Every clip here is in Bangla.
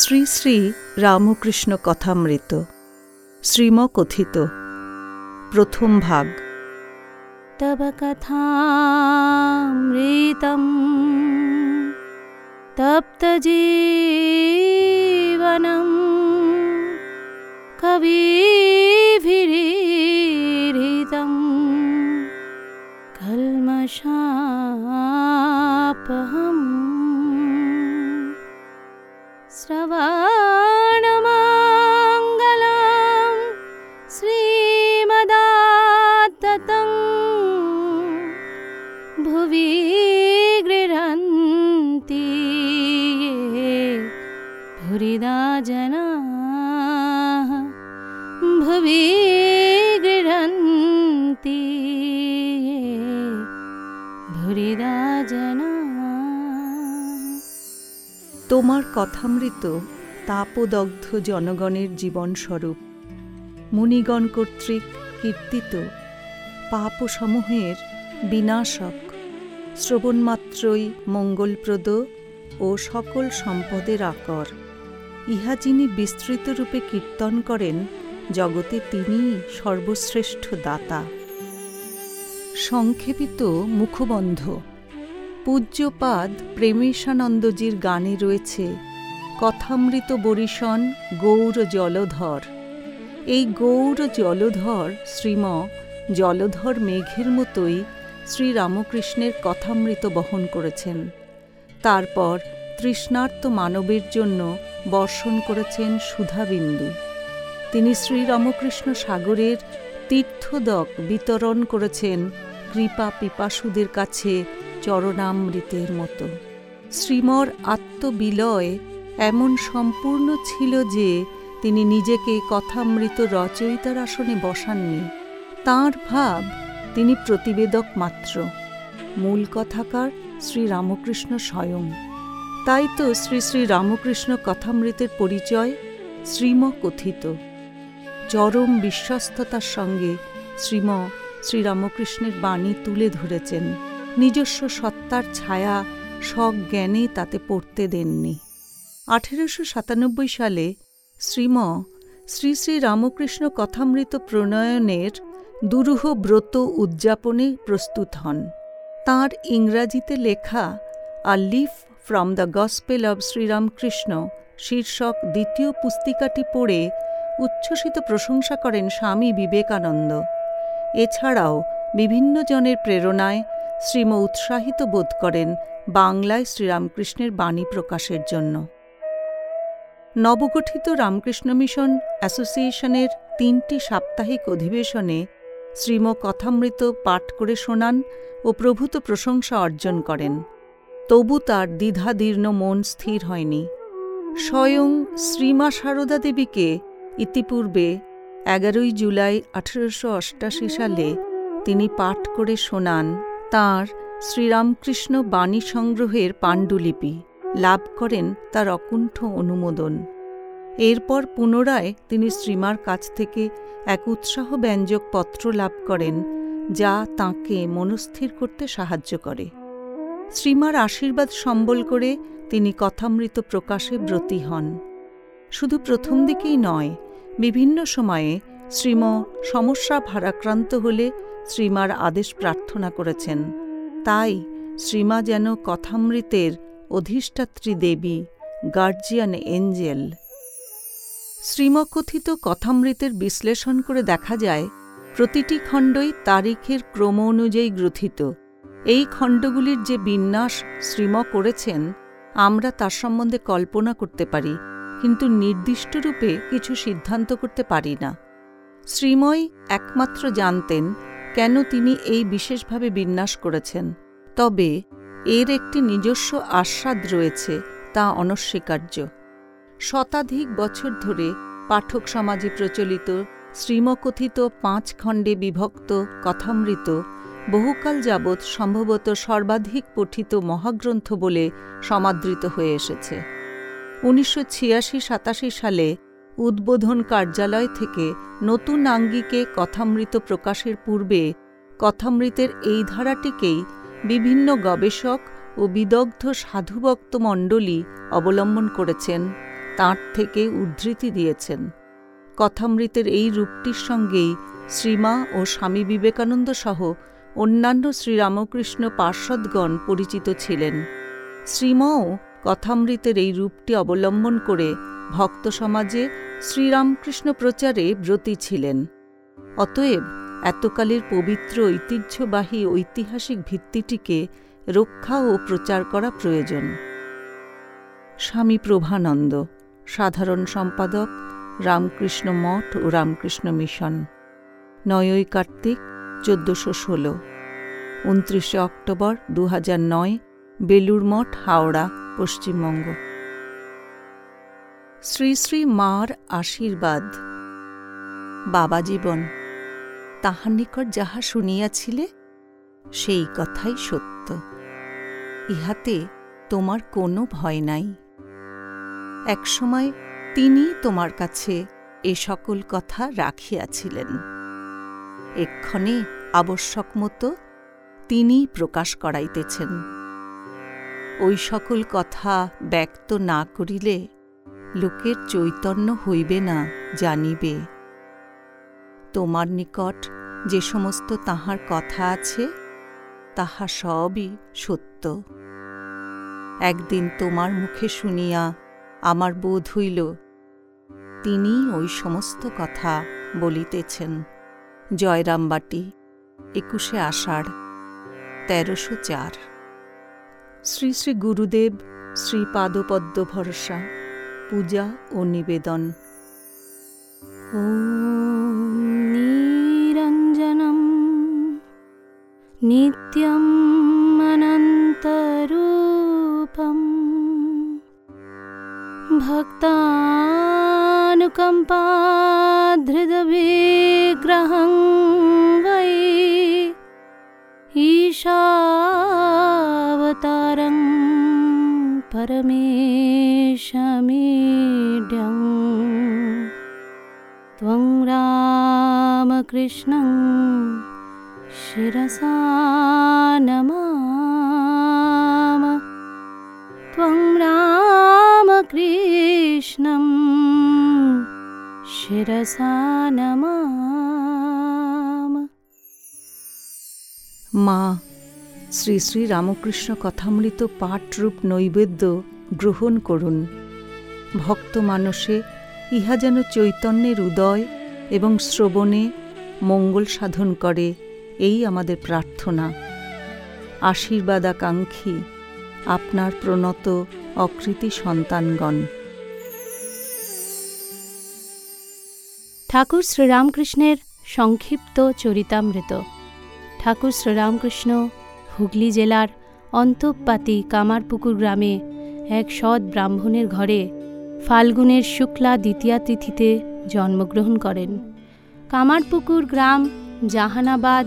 শ্রী শ্রী রামকৃষ্ণ কথামৃত শ্রীম কথিত প্রথম ভাগ। তব কথামৃত তপ্ত জীবনম কবিভিরিহিতম কলমশাপহা भुवि गृह्णन्ति ये भुरिदा जनाः তোমার কথামৃত তাপদগ্ধ জনগণের জীবনস্বরূপ মুনিগণ কর্তৃক কীর্তিত পাপসমূহের বিনাশক শ্রবণমাত্রই মঙ্গলপ্রদ ও সকল সম্পদের আকর ইহা যিনি বিস্তৃত রূপে কীর্তন করেন জগতে তিনি সর্বশ্রেষ্ঠ দাতা। সংক্ষেপিত মুখবন্ধ। পূজ্যপাদ প্রেমেশানন্দজির গানে রয়েছে, কথামৃত বরিশন গৌর জলধর। এই গৌর জলধর শ্রীম জলধর মেঘের মতোই শ্রীরামকৃষ্ণের কথামৃত বহন করেছেন। তারপর তৃষ্ণার্ত মানবের জন্য বর্ষণ করেছেন সুধাবিন্দু। তিনি শ্রীরামকৃষ্ণ সাগরের তীর্থদক বিতরণ করেছেন কৃপা পিপাসুদের কাছে চরণামৃতের মতো। শ্রীমর আত্মবিলয় এমন সম্পূর্ণ ছিল যে তিনি নিজেকে কথামৃত রচয়িতার আসনে বসাননি। তাঁর ভাব তিনি প্রতিবেদক মাত্র। মূল কথাকার শ্রী রামকৃষ্ণ স্বয়ং। তাই তো শ্রী শ্রী রামকৃষ্ণ কথামৃতের পরিচয় শ্রীম কথিত চরম বিশ্বস্ততার সঙ্গে শ্রীম শ্রীরামকৃষ্ণের বাণী তুলে ধরেছেন। নিজস্ব সত্তার ছায়া সজ্ঞানে তাতে পড়তে দেননি। আঠেরোশো সাতানব্বই সালে শ্রীম শ্রী শ্রী রামকৃষ্ণ কথামৃত প্রণয়নের দুরূহ ব্রত উদযাপনে প্রস্তুত হন। তাঁর ইংরাজিতে লেখা a leaf from the gospel of Sri Ramakrishna শীর্ষক দ্বিতীয় পুস্তিকাটি পড়ে উচ্ছ্বসিত প্রশংসা করেন স্বামী বিবেকানন্দ। এছাড়াও বিভিন্ন জনের প্রেরণায় শ্রীম উৎসাহিত বোধ করেন বাংলায় শ্রীরামকৃষ্ণের বাণী প্রকাশের জন্য। নবগঠিত রামকৃষ্ণ মিশন অ্যাসোসিয়েশনের তিনটি সাপ্তাহিক অধিবেশনে শ্রীম কথামৃত পাঠ করে শোনান ও প্রভূত প্রশংসা অর্জন করেন। তবু তার দ্বিধাদীর্ণ মন স্থির হয়নি। স্বয়ং শ্রীমা সারদা দেবীকে ইতিপূর্বে এগারোই জুলাই আঠেরোশো অষ্টাশি সালে তিনি পাঠ করে শোনান তাঁর শ্রীরামকৃষ্ণ বাণী সংগ্রহের পাণ্ডুলিপি, লাভ করেন তার অকুণ্ঠ অনুমোদন। এরপর পুনরায় তিনি শ্রীমার কাছ থেকে এক উৎসাহ ব্যঞ্জক পত্র লাভ করেন, যা তাঁকে মনস্থির করতে সাহায্য করে। শ্রীমার আশীর্বাদ সম্বল করে তিনি কথামৃত প্রকাশে ব্রতী হন। শুধু প্রথম দিকেই নয়, বিভিন্ন সময়ে শ্রীম সমস্যা ভারাক্রান্ত হলে শ্রীমার আদেশ প্রার্থনা করেছেন। তাই শ্রীমা যেন কথামৃতের অধিষ্ঠাত্রী দেবী, গার্জিয়ান এঞ্জেল। শ্রীমকথিত কথামৃতের বিশ্লেষণ করে দেখা যায়, প্রতিটি খণ্ডই তারিখের ক্রম অনুযায়ী গ্রথিত এই খণ্ডগুলির যে বিন্যাস শ্রীম করেছেন, আমরা তার সম্বন্ধে কল্পনা করতে পারি। কিন্তু নির্দিষ্টরূপে কিছু সিদ্ধান্ত করতে পারি না। শ্রীময় একমাত্র জানতেন কেন তিনি এই বিশেষভাবে বিন্যাস করেছেন। তবে এর একটি নিজস্ব আস্বাদ রয়েছে তা অনস্বীকার্য। শতাধিক বছর ধরে পাঠক সমাজে প্রচলিত শ্রীমকথিত পাঁচ খণ্ডে বিভক্ত কথামৃত বহুকাল যাবৎ সম্ভবত সর্বাধিক পঠিত মহাগ্রন্থ বলে সমাদৃত হয়ে এসেছে। উনিশশো ছিয়াশি সাতাশি সালে উদ্বোধন কার্যালয় থেকে নতুন আঙ্গিকে কথামৃত প্রকাশের পূর্বে কথামৃতের এই ধারাটিকেই বিভিন্ন গবেষক ও বিদগ্ধ সাধুভক্ত মণ্ডলী অবলম্বন করেছেন, তাঁর থেকে উদ্ধৃতি দিয়েছেন। কথামৃতের এই রূপটির সঙ্গেই শ্রীমা ও স্বামী বিবেকানন্দ সহ অন্যান্য শ্রীরামকৃষ্ণ পার্ষদগণ পরিচিত ছিলেন। শ্রীমাও কথামৃতের এই রূপটি অবলম্বন করে ভক্ত সমাজে শ্রীরামকৃষ্ণ প্রচারে ব্রতী ছিলেন। অতএব এতকালের পবিত্র ঐতিহ্যবাহী ঐতিহাসিক ভিত্তিটিকে রক্ষা ও প্রচার করা প্রয়োজন। স্বামী প্রভানন্দ, সাধারণ সম্পাদক, রামকৃষ্ণ মঠ ও রামকৃষ্ণ মিশন। নয়ই কার্তিক, চোদ্দশো ষোলো। উনত্রিশে অক্টোবর দু নয় বেলুর মঠ, হাওড়া। পশ্চিমবঙ্গ। শ্রী শ্রী মার আশীর্বাদ। বাবা জীবন, তাহার নিকট যাহা শুনিয়াছিলে, সেই কথাই সত্য। ইহাতে তোমার কোনো ভয় নাই। একসময় তিনি তোমার কাছে এ সকল কথা রাখিয়াছিলেন। এক্ষণে আবশ্যক মতো তিনি প্রকাশ করাইতেছেন। ওই সকল কথা ব্যক্ত না করিলে লোকের চৈতন্য হইবে না, জানিবে। তোমার নিকট যে সমস্ত তাহার কথা আছে, তাহা সবই সত্য। একদিন তোমার মুখে শুনিয়া আমার বোধ হইল তিনি ওই সমস্ত কথা বলিতেছেন। জয়রামবাটি, একুশে আষাঢ়, তেরোশো চার। শ্রী শ্রী গুরুদেব শ্রী পাদপদ্ম ভরসা পূজা ও নিবেদন ॐ निरञ्जनं नित्यम् अनन्तरूपम् भक्तानुकम्पाधृतविग्रहं वै ईशावतारं परमेशमीड्यम् त्वं शिरसा नमाम। त्वं रामकृष्णं शिरसा नमाम। মা শ্রী শ্রী রামকৃষ্ণ কথামৃত পাঠরূপ নৈবেদ্য গ্রহণ করুন। ভক্ত মানসে ইহা যেন চৈতন্যের উদয় এবং শ্রবণে মঙ্গল সাধন করে, এই আমাদের প্রার্থনা। আশীর্বাদাকাঙ্ক্ষী আপনার প্রণত অকৃতি সন্তানগণ। ঠাকুর শ্রীরামকৃষ্ণের সংক্ষিপ্ত চরিতামৃত। ঠাকুর শ্রীরামকৃষ্ণ হুগলি জেলার অন্তঃপাতি কামারপুকুর গ্রামে এক সৎ ব্রাহ্মণের ঘরে ফাল্গুনের শুক্লা দ্বিতীয়া তিথিতে জন্মগ্রহণ করেন। কামারপুকুর গ্রাম জাহানাবাদ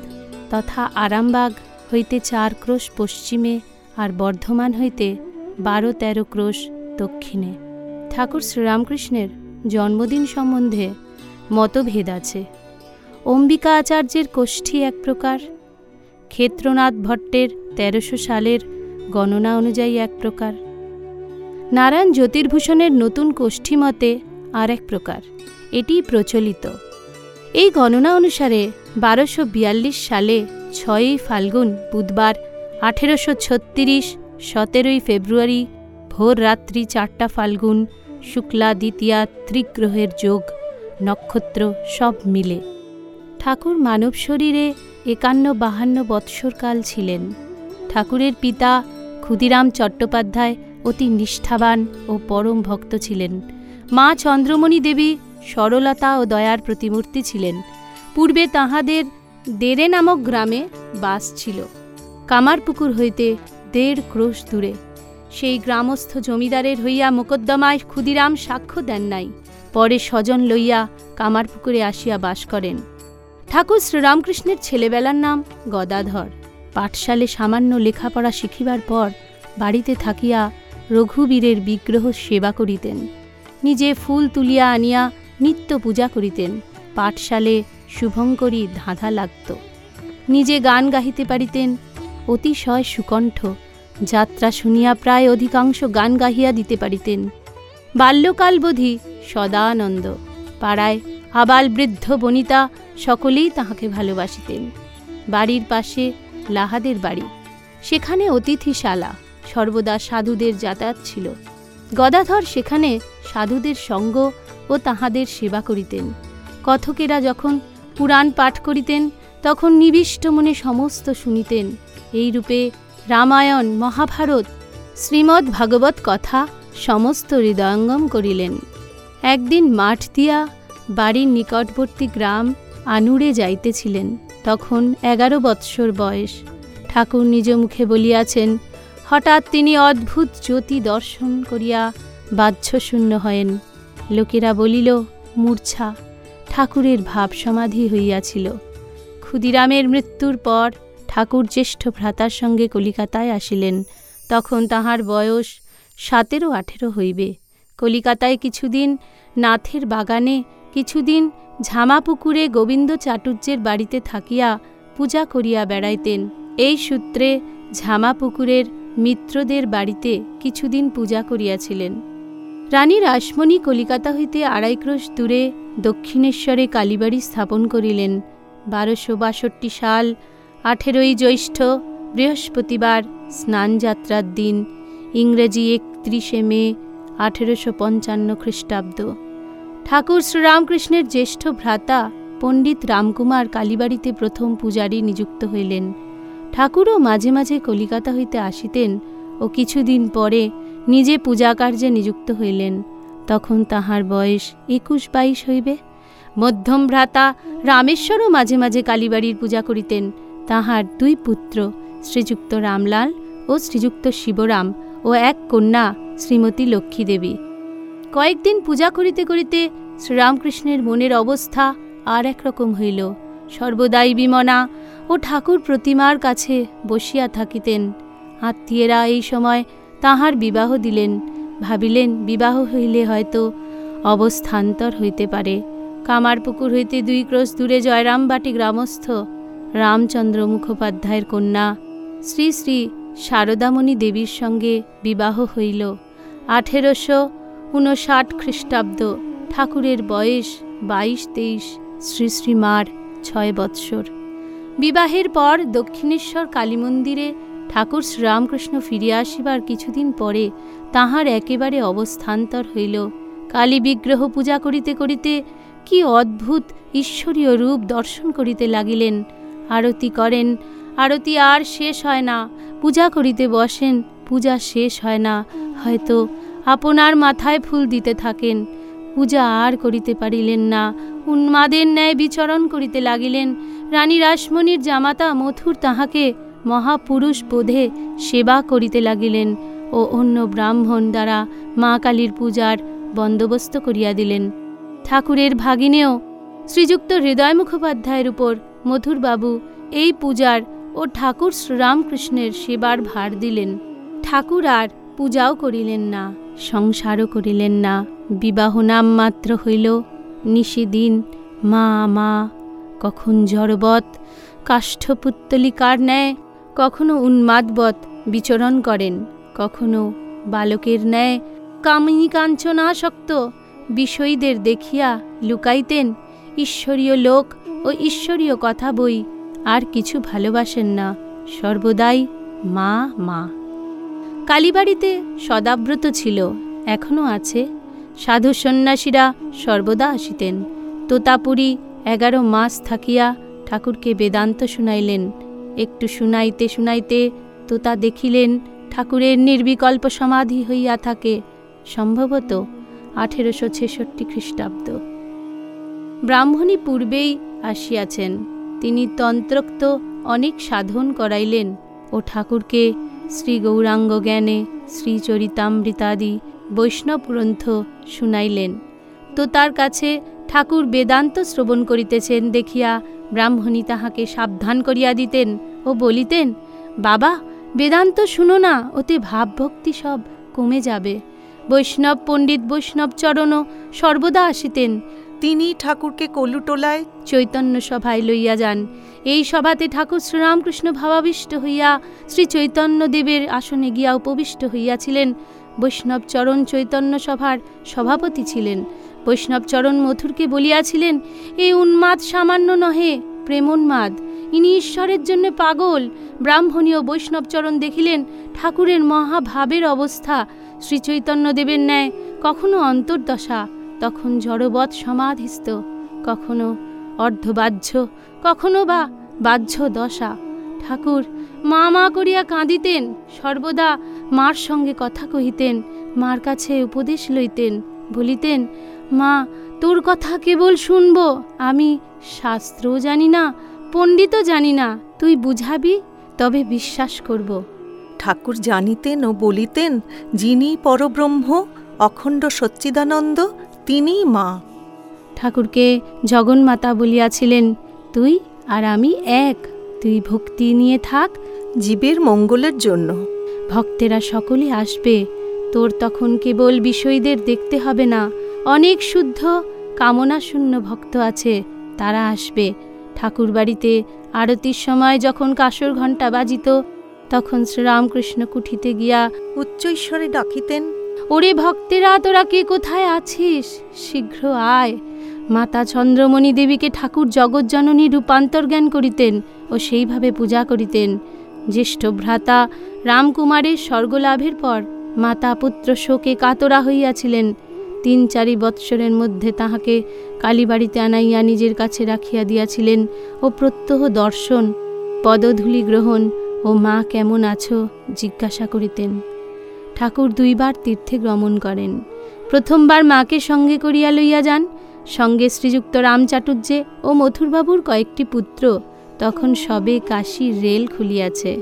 তথা আরামবাগ হইতে চার ক্রোশ পশ্চিমে আর বর্ধমান হইতে বারো তেরো ক্রোশ দক্ষিণে। ঠাকুর শ্রীরামকৃষ্ণের জন্মদিন সম্বন্ধে মতভেদ আছে। অম্বিকা আচার্যের কোষ্ঠী এক প্রকার ক্ষেত্রনাথ ভট্টের তেরোশো সালের গণনা অনুযায়ী এক প্রকার। নারায়ণ জ্যোতির্ভূষণের নতুন কোষ্ঠী মতে আর এক প্রকার। এটি প্রচলিত। এই গণনা অনুসারে বারোশো বিয়াল্লিশ সালে ছয়ই ফাল্গুন বুধবার আঠেরোশো ছত্রিশ সতেরোই ফেব্রুয়ারি ভোর রাত্রি চারটা ফাল্গুন শুক্লা দ্বিতীয়া ত্রিগ্রহের যোগ, নক্ষত্র সব মিলে। ঠাকুর মানব শরীরে একান্ন বাহান্ন বৎসরকাল ছিলেন। ঠাকুরের পিতা ক্ষুদিরাম চট্টোপাধ্যায় অতি নিষ্ঠাবান ও পরম ভক্ত ছিলেন। মা চন্দ্রমণি দেবী সরলতা ও দয়ার প্রতিমূর্তি ছিলেন। পূর্বে তাহাদের দেরে নামক গ্রামে বাস ছিল। কামারপুকুর হইতে দেড় ক্রোশ দূরে। সেই গ্রামস্থ জমিদারের হইয়া মোকদ্দমায় ক্ষুদিরাম সাক্ষ্য দেন নাই। পরে স্বজন লইয়া কামারপুকুরে আসিয়া বাস করেন। ঠাকুর শ্রীরামকৃষ্ণের ছেলেবেলার নাম গদাধর। পাঠশালে সামান্য লেখাপড়া শিখিবার পর বাড়িতে থাকিয়া রঘুবীরের বিগ্রহ সেবা করিতেন। নিজে ফুল তুলিয়া আনিয়া নিত্য পূজা করিতেন। পাঠশালে শুভঙ্করী ধাঁধা লাগত। নিজে গান গাহিতে পারিতেন। অতিশয় সুকণ্ঠ। যাত্রা শুনিয়া প্রায় অধিকাংশ গান গাহিয়া দিতে পারিতেন। বাল্যকালবোধি সদানন্দ। পাড়ায় আবাল বৃদ্ধ বনিতা সকলেই তাহাকে ভালোবাসিতেন। বাড়ির পাশে লাহাদের বাড়ি। সেখানে অতিথিশালা, সর্বদা সাধুদের যাতায়াত ছিল। গদাধর সেখানে সাধুদের সঙ্গ ও তাহাদের সেবা করিতেন। কথকেরা যখন পুরাণ পাঠ করিতেন, তখন নিবিষ্ট মনে সমস্ত শুনিতেন। এই রূপে রামায়ণ, মহাভারত শ্রীমদ্ ভাগবত কথা সমস্ত হৃদয়ঙ্গম করিলেন। একদিন মাঠ দিয়া বাড়ির নিকটবর্তী গ্রাম আনুরে যাইতেছিলেন। তখন এগারো বৎসর বয়স। ঠাকুর নিজ মুখে বলিয়াছেন, হঠাৎ তিনি অদ্ভুত জ্যোতি দর্শন করিয়া বাহ্যশূন্য হয়েন। লোকেরা বলিল, মূর্ছা, ঠাকুরের ভাব সমাধি হইয়াছিল। ক্ষুদিরামের মৃত্যুর পর ঠাকুর জ্যেষ্ঠ ভ্রাতার সঙ্গে কলিকাতায় আসিলেন। তখন তাহার বয়স সতেরো আঠেরো হইবে। কলিকাতায় কিছুদিন, নাথের বাগানে কিছুদিন ঝামাপুকুরে গোবিন্দ চাটুর্যের বাড়িতে থাকিয়া পূজা করিয়া বেড়াইতেন। এই সূত্রে ঝামাপুকুরের মিত্রদের বাড়িতে কিছুদিন পূজা করিয়াছিলেন। রানী রাসমণি কলিকাতা হইতে আড়াই ক্রোশ দূরে দক্ষিণেশ্বরে কালীবাড়ি স্থাপন করিলেন। বারোশো বাষট্টি সাল আঠেরোই জ্যৈষ্ঠ বৃহস্পতিবার স্নানযাত্রার দিন, ইংরেজি একত্রিশে মে আঠেরোশো পঞ্চান্ন খ্রিস্টাব্দ। ঠাকুর শ্রীরামকৃষ্ণের জ্যেষ্ঠ ভ্রাতা পণ্ডিত রামকুমার কালীবাড়িতে প্রথম পূজারী নিযুক্ত হইলেন। ঠাকুরও মাঝে মাঝে কলিকাতা হইতে আসিতেন ও কিছুদিন পরে নিজে পূজাকার্যে নিযুক্ত হইলেন। তখন তাহার বয়স একুশ বাইশ হইবে। মধ্যম ভ্রাতা রামেশ্বরও মাঝে মাঝে কালীবাড়ির পূজা করিতেন। তাহার দুই পুত্র শ্রীযুক্ত রামলাল ও শ্রীযুক্ত শিবরাম ও এক কন্যা শ্রীমতী লক্ষ্মী দেবী কয়েকদিন পূজা করিতে করিতে শ্রীরামকৃষ্ণের মনের অবস্থা আর একরকম হইল। সর্বদাই বিমনা ও ঠাকুর প্রতিমার কাছে বসিয়া থাকিতেন। আত্মীয়েরা এই সময় তাহার বিবাহ দিলেন, ভাবিলেন বিবাহ হইলে হয়তো অবস্থান্তর হইতে পারে। কামারপুকুর হইতে দুই ক্রোশ দূরে জয়রামবাটি গ্রামস্থ রামচন্দ্র মুখোপাধ্যায়ের কন্যা শ্রী শ্রী শারদামণি দেবীর সঙ্গে বিবাহ হইল। আঠেরোশো ঊনষাট খ্রিস্টাব্দ, ঠাকুরের বয়স বাইশ তেইশ, শ্রী শ্রীমার ছয় বৎসর। বিবাহের পর দক্ষিণেশ্বর কালী মন্দিরে ঠাকুর শ্রীরামকৃষ্ণ ফিরিয়া আসিবার কিছুদিন পরে তাহার একেবারে অবস্থান্তর হইল। কালী বিগ্রহ পূজা করিতে করিতে কি অদ্ভুত ঈশ্বরীয় রূপ দর্শন করিতে লাগিলেন। আরতি করেন, আরতি আর শেষ হয় না, পূজা করিতে বসেন, পূজা শেষ হয় না, হয়তো আপনার মাথায় ফুল দিতে থাকেন। পূজা আর করিতে পারিলেন না। উন্মাদের ন্যায় বিচরণ করিতে লাগিলেন। রানী রাসমণির জামাতা মথুর তাহাকে মহাপুরুষ বোধে সেবা করিতে লাগিলেন ও অন্য ব্রাহ্মণ দ্বারা মা কালীর পূজার বন্দোবস্ত করিয়া দিলেন। ঠাকুরের ভাগিনেও শ্রীযুক্ত হৃদয় মুখোপাধ্যায়ের উপর মথুরবাবু এই পূজার ও ঠাকুর শ্রীরামকৃষ্ণের সেবার ভার দিলেন। ঠাকুর আর পূজাও করিলেন না। সংসারও করিলেন না, বিবাহ নাম মাত্র হইল নিশিদিন মা মা, কখন জড়বৎ কাষ্ঠপুত্তলিকার ন্যায়, কখনো উন্মাদবৎ বিচরণ করেন, কখনো বালকের ন্যায়, কামিনী কাঞ্চনাসক্ত বিষয়ীদের দেখিয়া লুকাইতেন, ঈশ্বরীয় লোক ও ঈশ্বরীয় কথা বই আর কিছু ভালোবাসেন না, সর্বদাই মা মা। কালীবাড়িতে সদাব্রত ছিল, এখনও আছে। সাধু সন্ন্যাসীরা সর্বদা আসিতেন। তোতাপুরী এগারো মাস থাকিয়া ঠাকুরকে বেদান্ত শুনাইলেন। একটু শুনাইতে শুনাইতে তোতা দেখিলেন ঠাকুরের নির্বিকল্প সমাধি হইয়া থাকে, সম্ভবত আঠেরোশো ছেষট্টি খ্রিস্টাব্দ। ব্রাহ্মণী পূর্বেই আসিয়াছেন। তিনি তন্ত্রোক্ত অনেক সাধন করাইলেন ও ঠাকুরকে শ্রী গৌরাঙ্গ জ্ঞানে শ্রীচরিতামৃতাদি বৈষ্ণব গ্রন্থ শুনাইলেন। তো তার কাছে ঠাকুর বেদান্ত শ্রবণ করিতেছেন দেখিয়া ব্রাহ্মণী তাহাকে সাবধান করিয়া দিতেন ও বলিতেন, বাবা, বেদান্ত শুনো না ওতে ভাবভক্তি সব কমে যাবে। বৈষ্ণব পণ্ডিত বৈষ্ণব চরণও সর্বদা আসিতেন তিনি ঠাকুরকে কলুটোলায় চৈতন্য সভায় লইয়া যান। এই সভাতে ঠাকুর শ্রীরামকৃষ্ণ ভাবাবিষ্ট হইয়া শ্রী চৈতন্য দেবের আসনে গিয়া উপবিষ্ট হইয়াছিলেন। বৈষ্ণবচরণ চৈতন্য সভার সভাপতি ছিলেন। বৈষ্ণবচরণ মথুরকে বলিয়াছিলেন, এই উন্মাদ সামান্য নহে, প্রেমোন্মাদ। ইনি ঈশ্বরের জন্য পাগল। ব্রাহ্মণীয় বৈষ্ণবচরণ দেখিলেন ঠাকুরের মহাভাবের অবস্থা। শ্রীচৈতন্যদেবের ন্যায় কখনো অন্তর্দশা। তখন জড়বৎ সমাধিস্থ, কখনো অর্ধবাহ্য, কখনো বা বাহ্য দশা। ঠাকুর, মা মা করিয়া কাঁদিতেন, সর্বদা মার সঙ্গে কথা কহিতেন, মার কাছে উপদেশ লইতেন, বলিতেন, মা, তোর কথা কেবল শুনব, আমি শাস্ত্রও জানি না, পণ্ডিতও জানি না, তুই বুঝাবি, তবে বিশ্বাস করব। ঠাকুর জানিতেন ও বলিতেন, যিনি পরব্রহ্ম, অখণ্ড সচ্চিদানন্দ তিনিই মা। ঠাকুরকে জগন্মাতা বলিয়াছিলেন, তুই আর আমি এক। তুই ভক্তি নিয়ে থাক জীবের মঙ্গলের জন্য। ভক্তেরা সকলে আসবে। তোর তখন কেবল বিষয়ীদের দেখতে হবে না। অনেক শুদ্ধ, কামনাশূন্য ভক্ত আছে, তারা আসবে। ঠাকুর বাড়িতে আরতির সময় যখন কাসর ঘণ্টা বাজিত, তখন শ্রীরামকৃষ্ণ কুঠিতে গিয়া উচ্চৈশ্বরে ডাকিতেন। ওরে ভক্তেরা, তোরা কে কোথায় আছিস? শীঘ্র আয়। মাতা চন্দ্রমণি দেবীকে ঠাকুর জগজ্জননী রূপান্তর জ্ঞান করিতেন ও সেইভাবে পূজা করিতেন। জ্যেষ্ঠ ভ্রাতা রামকুমারের স্বর্গলাভের পর মাতা পুত্র শোকে কাতরা হইয়াছিলেন। তিন চারি বৎসরের মধ্যে তাহাকে কালীবাড়িতে আনাইয়া নিজের কাছে রাখিয়া দিয়াছিলেন ও প্রত্যহ দর্শন, পদধূলি গ্রহণ ও মা কেমন আছো জিজ্ঞাসা করিতেন। ঠাকুর দুইবার তীর্থে গমন করেন। প্রথমবার মাকে সঙ্গে করিয়া লইয়া যান। সঙ্গে শ্রীযুক্ত রামচাটুর্যে ও মথুরবাবুর কয়েকটি পুত্র। তখন সবে কাশীর রেল খুলিয়াছে।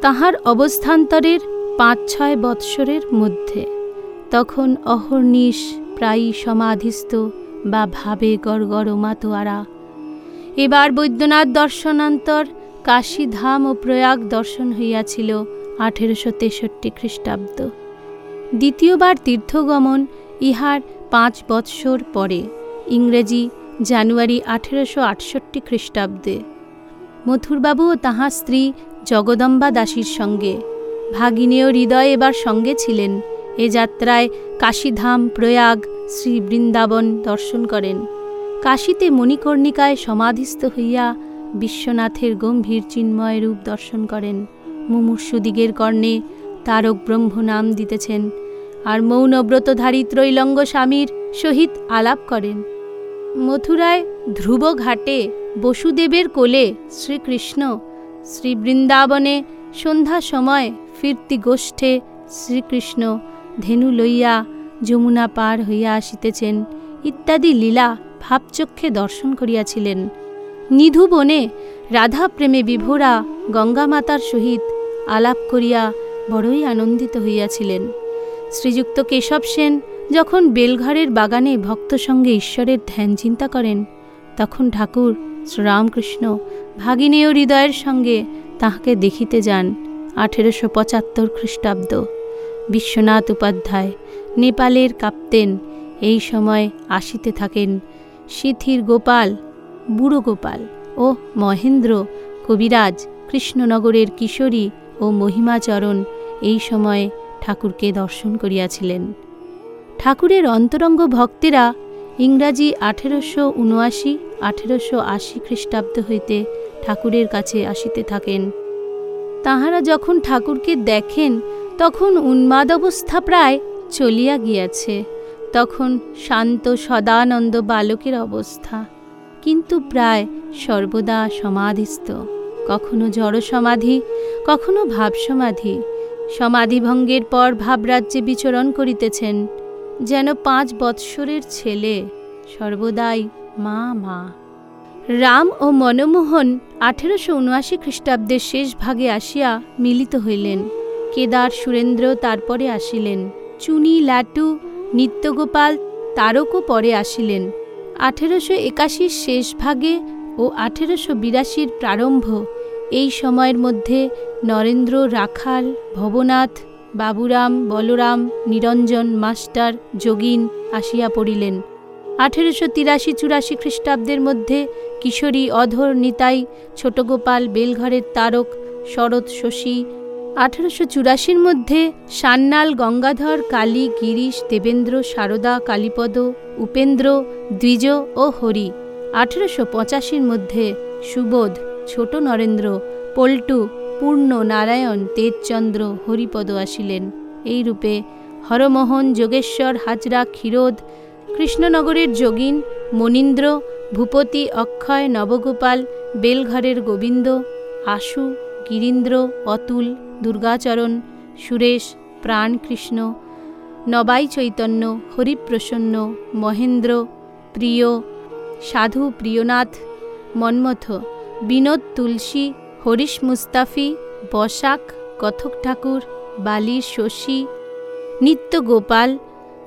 তাহার অবস্থান্তরের পাঁচ ছয় বৎসরের মধ্যে। তখন অহর্নিশ প্রায়ই সমাধিস্থ বা ভাবে গড়গড় মাতোয়ারা। এবার বৈদ্যনাথ দর্শনান্তর কাশীধাম ও প্রয়াগ দর্শন হইয়াছিল। আঠেরোশো তেষট্টি খ্রিস্টাব্দ। দ্বিতীয়বার তীর্থগমন ইহার পাঁচ বৎসর পরে, ইংরেজি জানুয়ারি আঠেরোশো আটষট্টি খ্রিস্টাব্দে। মথুরবাবু ও তাহার স্ত্রী জগদম্বা দাসীর সঙ্গে। ভাগিনীয় হৃদয় এবার সঙ্গে ছিলেন। এ যাত্রায় কাশীধাম, প্রয়াগ শ্রী বৃন্দাবন দর্শন করেন। কাশীতে মণিকর্ণিকায় সমাধিস্থ হইয়া বিশ্বনাথের গম্ভীর চিন্ময় রূপ দর্শন করেন। মুমূর্ষুদিগের কর্ণে তারক ব্রহ্ম নাম দিতেছেন আর মৌনব্রতধারী ত্রৈলঙ্গ স্বামীর সহিত আলাপ করেন। মথুরায় ধ্রুব ঘাটে বসুদেবের কোলে শ্রীকৃষ্ণ শ্রীবৃন্দাবনে সন্ধ্যা সময় ফিরতি গোষ্ঠে শ্রীকৃষ্ণ ধেনু লইয়া যমুনা পার হইয়া আসিতেছেন, ইত্যাদি লীলা ভাবচক্ষে দর্শন করিয়াছিলেন। নিধু বনে রাধা প্রেমে বিভোরা গঙ্গামাতার সহিত আলাপ করিয়া বড়ই আনন্দিত হইয়াছিলেন। শ্রীযুক্ত কেশব সেন যখন বেলঘরের বাগানে ভক্ত সঙ্গে ঈশ্বরের ধ্যান চিন্তা করেন, তখন ঠাকুর শ্রীরামকৃষ্ণ ভাগিনীয় হৃদয়ের সঙ্গে তাহাকে দেখিতে যান আঠেরোশো পঁচাত্তর খ্রিস্টাব্দ। বিশ্বনাথ উপাধ্যায়, নেপালের কাপ্তেন, এই সময় আসিতে থাকেন সিথির গোপাল, বুড়ো গোপাল ও মহেন্দ্র কবিরাজ কৃষ্ণনগরের কিশোরী ও মহিমাচরণ এই সময়ে ঠাকুরকে দর্শন করিয়াছিলেন। ঠাকুরের অন্তরঙ্গ ভক্তেরা ইংরাজি আঠেরোশো উনআশি, আঠেরোশো আশি খ্রিস্টাব্দ হইতে ঠাকুরের কাছে আসিতে থাকেন। তাহারা যখন ঠাকুরকে দেখেন, তখন উন্মাদ অবস্থা প্রায় চলিয়া গিয়াছে। তখন শান্ত সদানন্দ বালকের অবস্থা। কিন্তু প্রায় সর্বদা সমাধিস্থ। কখনো জড় সমাধি কখনো ভাব সমাধি সমাধিভঙ্গের পর ভাবরাজ্যে বিচরণ করিতেছেন, যেন পাঁচ বৎসরের ছেলে, সর্বদাই মা মা। রাম ও মনমোহন আঠেরোশো উনআশি খ্রিস্টাব্দের শেষ ভাগে আসিয়া মিলিত হইলেন। কেদার সুরেন্দ্র তারপরে আসিলেন, চুনি, লাটু, নিত্যগোপাল, তারকও পরে আসিলেন। আঠেরোশো একাশির শেষ ভাগে ও আঠেরোশো বিরাশির প্রারম্ভ, এই সময়ের মধ্যে নরেন্দ্র, রাখাল, ভবনাথ, বাবুরাম, বলরাম, নিরঞ্জন, মাস্টার, যোগিন আসিয়া পড়িলেন। আঠেরোশো তিরাশি চুরাশি খ্রিস্টাব্দের মধ্যে কিশোরী অধর নিতাই, ছোটগোপাল বেলঘরের তারক, শরৎ শশী। আঠারোশো চুরাশির মধ্যে সান্যাল, গঙ্গাধর, কালী, গিরিশ, দেবেন্দ্র, সারদা, কালীপদ, উপেন্দ্র, দ্বিজ ও হরি। আঠেরোশো পঁচাশির মধ্যে সুবোধ, ছোট নরেন্দ্র, পল্টু, পূর্ণ নারায়ণ, তেজচন্দ্র, হরিপদ আসিলেন। এইরূপে হরমোহন, যোগেশ্বর, হাজরা, ক্ষীরোদ, কৃষ্ণনগরের যোগিন, মনীন্দ্র, ভূপতি, অক্ষয়, নবগোপাল, বেলঘরের গোবিন্দ, আশু, গিরীন্দ্র, অতুল, দুর্গাচরণ, সুরেশ, প্রাণকৃষ্ণ, নবাই চৈতন্য, হরিপ্রসন্ন, মহেন্দ্র, প্রিয় সাধু প্রিয়নাথ, মন্মথ, বিনোদ তুলসী, হরিশ মুস্তাফি, বসাক, কথক ঠাকুর, বালির শশী, নিত্য গোপাল,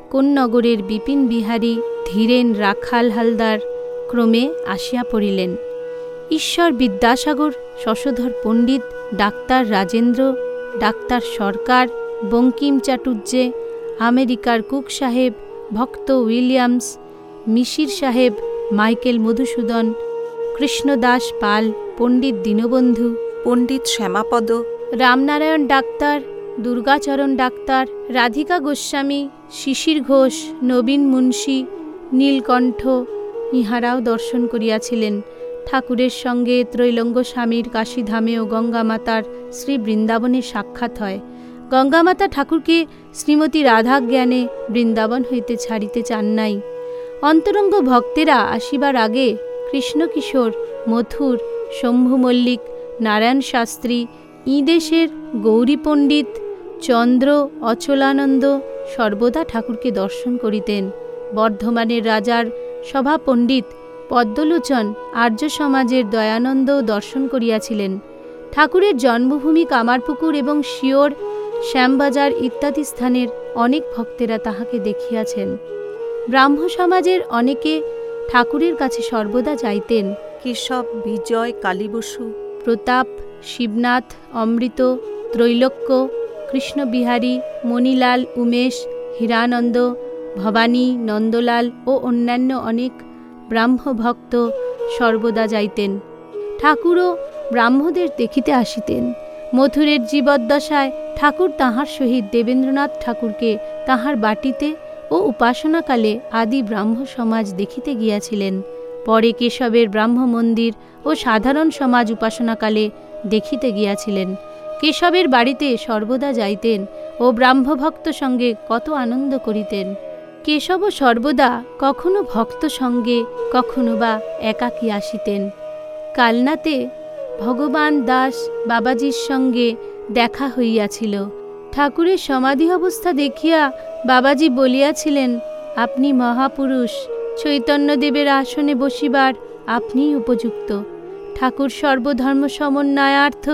কোন্নগরের বিপিন বিহারী, ধীরেন রাখাল হালদার ক্রমে আসিয়া পড়িলেন। ঈশ্বর বিদ্যাসাগর, শশধর পণ্ডিত, ডাক্তার রাজেন্দ্র, ডাক্তার সরকার, বঙ্কিম চাটুর্যে আমেরিকার কুক সাহেব, ভক্ত Williams, Mishir Saheb Michael Madhusudan Krishnadas Pal Pandit Dinabandhu Pandit Shyamapada Ramnarayan doctor Durgacharan doctor Radhika Goswami Shishir Ghosh Nabin Munshi Nilkantha ইহারাও দর্শন করিয়াছিলেন। ঠাকুরের সঙ্গে ত্রৈলঙ্গ স্বামীর কাশীধামে ও গঙ্গামাতার শ্রী বৃন্দাবনে সাক্ষাৎ হয়। গঙ্গামাতা ঠাকুরকে শ্রীমতী রাধা জ্ঞানে বৃন্দাবন হইতে ছাড়িতে চান নাই। অন্তরঙ্গ ভক্তেরা আসিবার আগে কৃষ্ণকিশোর, মথুর শম্ভু মল্লিক নারায়ণ শাস্ত্রী, ইদেশের গৌরী পণ্ডিত, চন্দ্র, অচলানন্দ সর্বদা ঠাকুরকে দর্শন করিতেন। বর্ধমানের রাজার সভা পণ্ডিত পদ্মলোচন আর্য সমাজের দয়ানন্দ দর্শন করিয়াছিলেন। ঠাকুরের জন্মভূমি কামারপুকুর এবং শিওর, শ্যামবাজার ইত্যাদি স্থানের অনেক ভক্তেরা তাহাকে দেখিয়াছেন। ব্রাহ্ম সমাজের অনেকে ঠাকুরের কাছে সর্বদা যাইতেন। কেশব বিজয় কালীবসু। প্রতাপ শিবনাথ অমৃত ত্রৈলোক্য কৃষ্ণবিহারী মণিলাল উমেশ হীরানন্দ ভবানী নন্দলাল ও অন্যান্য অনেক ব্রাহ্মভক্ত সর্বদা যাইতেন। ঠাকুরও ব্রাহ্মদের দেখিতে আসিতেন। মথুরের জীবদ্দশায় ঠাকুর তাহার সহিত দেবেন্দ্রনাথ ঠাকুরকে তাহার বাটিতে ও উপাসনাকালে আদি ব্রাহ্ম সমাজ দেখিতে গিয়াছিলেন। পরে কেশবের ব্রাহ্ম মন্দির ও সাধারণ সমাজ উপাসনাকালে দেখিতে গিয়াছিলেন। কেশবের বাড়িতে সর্বদা যাইতেন ও ব্রাহ্মভক্ত সঙ্গে কত আনন্দ করিতেন। কেশব সর্বদা কখনো ভক্ত সঙ্গে, কখনো বা একাকী আসিতেন। কালনাতে ভগবান দাস বাবাজির সঙ্গে দেখা হইয়াছিল। ঠাকুরের সমাধি অবস্থা দেখিয়া বাবাজি বলিয়াছিলেন, আপনি মহাপুরুষ, চৈতন্যদেবের আসনে বসিবার আপনিই উপযুক্ত। ঠাকুর সর্বধর্ম সমন্বয়ার্থ,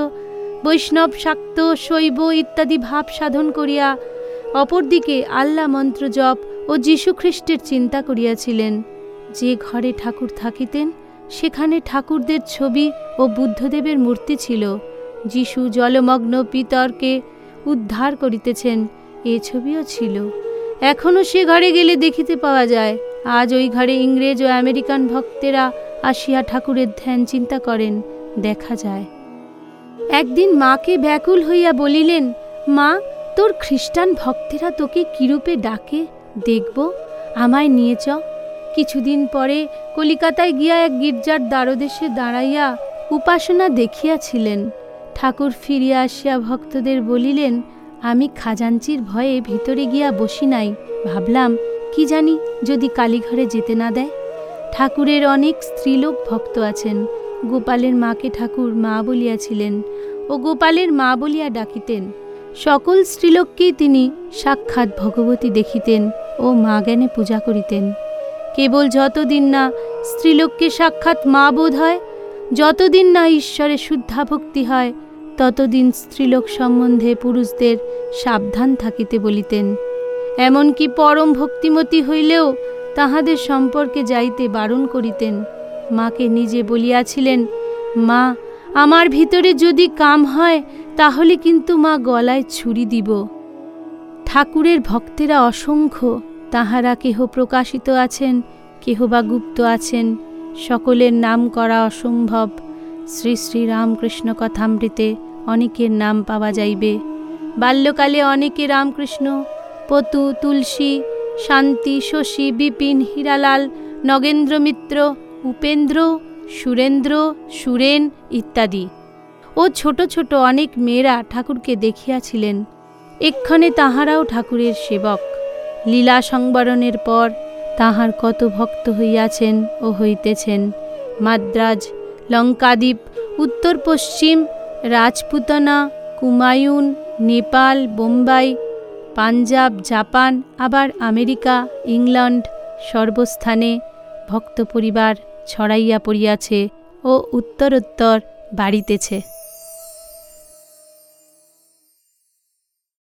বৈষ্ণব শাক্ত, শৈব ইত্যাদি ভাব সাধন করিয়া অপরদিকে আল্লা মন্ত্র জপ ও যীশুখ্রিস্টের চিন্তা করিয়াছিলেন। যে ঘরে ঠাকুর থাকিতেন, সেখানে ঠাকুরদের ছবি ও বুদ্ধদেবের মূর্তি ছিল। যিশু জলমগ্ন পিতরকে উদ্ধার করিতেছেন, এ ছবিও ছিল। এখনও সে ঘরে গেলে দেখিতে পাওয়া যায়। আজ ওই ঘরে ইংরেজ ও আমেরিকান ভক্তেরা আসিয়া ঠাকুরের ধ্যান চিন্তা করেন, দেখা যায়। একদিন মাকে ব্যাকুল হইয়া বলিলেন, মা, তোর খ্রিস্টান ভক্তেরা তোকে কিরূপে ডাকে? দেখব, আমায় নিয়ে চ। কিছুদিন পরে কলিকাতায় গিয়া এক গির্জার দ্বারদেশে দাঁড়াইয়া উপাসনা দেখিয়াছিলেন। ঠাকুর ফিরিয়া আসিয়া ভক্তদের বলিলেন আমি খাজাঞ্চির ভয়ে ভিতরে গিয়া বসি নাই। ভাবলাম, কি জানি যদি কালীঘরে যেতে না দেয়? ঠাকুরের অনেক স্ত্রীলোক ভক্ত আছেন। গোপালের মাকে ঠাকুর মা বলিয়াছিলেন। ও গোপালের মা বলিয়া ডাকিতেন। সকল স্ত্রীলোককেই তিনি সাক্ষাৎ ভগবতী দেখিতেন ও মা জ্ঞানে পূজা করিতেন। কেবল যতদিন না স্ত্রীলোককে সাক্ষাৎ মা বোধ হয়, যতদিন না ঈশ্বরে শুদ্ধা ভক্তি হয় ততদিন স্ত্রীলোক সম্বন্ধে পুরুষদের সাবধান থাকিতে বলিতেন। এমনকি পরম ভক্তিমতী হইলেও তাহাদের সম্পর্কে যাইতে বারণ করিতেন। মাকে নিজে বলিয়াছিলেন, মা, আমার ভিতরে যদি কাম হয়, তাহলে কিন্তু মা গলায় ছুরি দিব। ঠাকুরের ভক্তেরা অসংখ্য, তাহারা কেহ প্রকাশিত আছেন, কেহ বা গুপ্ত আছেন, সকলের নাম করা অসম্ভব। শ্রী শ্রী রামকৃষ্ণ কথামৃতে অনেকের নাম পাওয়া যাইবে। বাল্যকালে অনেকে রামকৃষ্ণ, পতু, তুলসী, শান্তি, শশী, বিপিন, হীরালাল নগেন্দ্র মিত্র উপেন্দ্র, সুরেন্দ্র, সুরেন ইত্যাদি। ও ছোট ছোট অনেক মেয়েরা ঠাকুরকে দেখিয়াছিলেন। এক্ষণে তাহারাও ঠাকুরের সেবক। লীলা সংবরণের পর তাহার কত ভক্ত হইয়াছেন ও হইতেছেন। মাদ্রাজ লঙ্কাদ্বীপ উত্তর পশ্চিম, রাজপুতনা কুমায়ুন নেপাল, বোম্বাই, পাঞ্জাব, জাপান, আবার আমেরিকা, ইংল্যান্ড সর্বস্থানে ভক্ত পরিবার ছড়াইয়া পড়িয়াছে ও উত্তরোত্তর বাড়িতেছে।